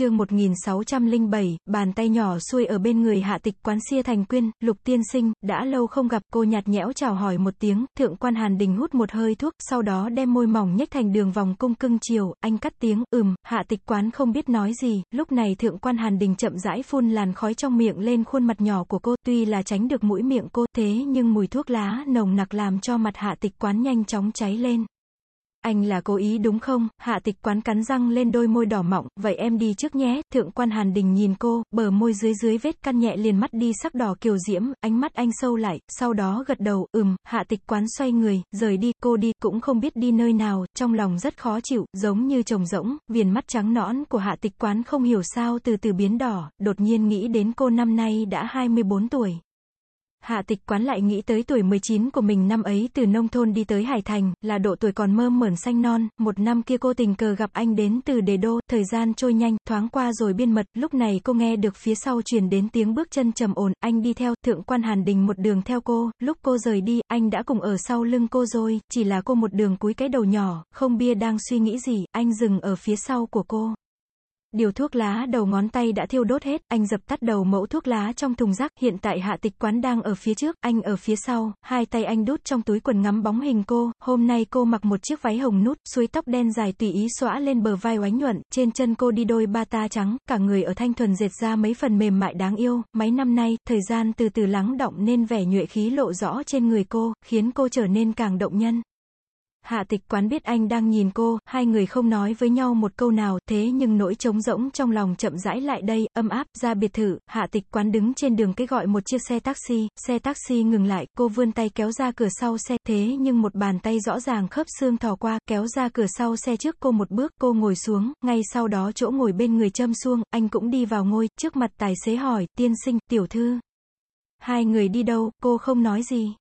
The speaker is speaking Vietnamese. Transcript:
chương 1607, bàn tay nhỏ xuôi ở bên người hạ tịch quán xia thành quyên, lục tiên sinh, đã lâu không gặp cô nhạt nhẽo chào hỏi một tiếng, thượng quan hàn đình hút một hơi thuốc, sau đó đem môi mỏng nhếch thành đường vòng cung cưng chiều, anh cắt tiếng, ừm, hạ tịch quán không biết nói gì, lúc này thượng quan hàn đình chậm rãi phun làn khói trong miệng lên khuôn mặt nhỏ của cô, tuy là tránh được mũi miệng cô, thế nhưng mùi thuốc lá nồng nặc làm cho mặt hạ tịch quán nhanh chóng cháy lên. Anh là cố ý đúng không? Hạ tịch quán cắn răng lên đôi môi đỏ mọng, vậy em đi trước nhé. Thượng quan Hàn Đình nhìn cô, bờ môi dưới dưới vết căn nhẹ liền mắt đi sắc đỏ kiều diễm, ánh mắt anh sâu lại, sau đó gật đầu, ừm, hạ tịch quán xoay người, rời đi, cô đi, cũng không biết đi nơi nào, trong lòng rất khó chịu, giống như trồng rỗng, viền mắt trắng nõn của hạ tịch quán không hiểu sao từ từ biến đỏ, đột nhiên nghĩ đến cô năm nay đã 24 tuổi. Hạ tịch quán lại nghĩ tới tuổi 19 của mình năm ấy từ nông thôn đi tới Hải Thành, là độ tuổi còn mơ mởn xanh non, một năm kia cô tình cờ gặp anh đến từ đề đô, thời gian trôi nhanh, thoáng qua rồi biên mật, lúc này cô nghe được phía sau truyền đến tiếng bước chân trầm ổn, anh đi theo, thượng quan hàn đình một đường theo cô, lúc cô rời đi, anh đã cùng ở sau lưng cô rồi, chỉ là cô một đường cúi cái đầu nhỏ, không bia đang suy nghĩ gì, anh dừng ở phía sau của cô. Điều thuốc lá đầu ngón tay đã thiêu đốt hết, anh dập tắt đầu mẫu thuốc lá trong thùng rác, hiện tại hạ tịch quán đang ở phía trước, anh ở phía sau, hai tay anh đút trong túi quần ngắm bóng hình cô, hôm nay cô mặc một chiếc váy hồng nút, suối tóc đen dài tùy ý xõa lên bờ vai oánh nhuận, trên chân cô đi đôi ba ta trắng, cả người ở thanh thuần dệt ra mấy phần mềm mại đáng yêu, mấy năm nay, thời gian từ từ lắng động nên vẻ nhuệ khí lộ rõ trên người cô, khiến cô trở nên càng động nhân. Hạ tịch quán biết anh đang nhìn cô, hai người không nói với nhau một câu nào, thế nhưng nỗi trống rỗng trong lòng chậm rãi lại đây, âm áp, ra biệt thự, hạ tịch quán đứng trên đường cái gọi một chiếc xe taxi, xe taxi ngừng lại, cô vươn tay kéo ra cửa sau xe, thế nhưng một bàn tay rõ ràng khớp xương thò qua, kéo ra cửa sau xe trước cô một bước, cô ngồi xuống, ngay sau đó chỗ ngồi bên người châm xuông, anh cũng đi vào ngôi, trước mặt tài xế hỏi, tiên sinh, tiểu thư. Hai người đi đâu, cô không nói gì.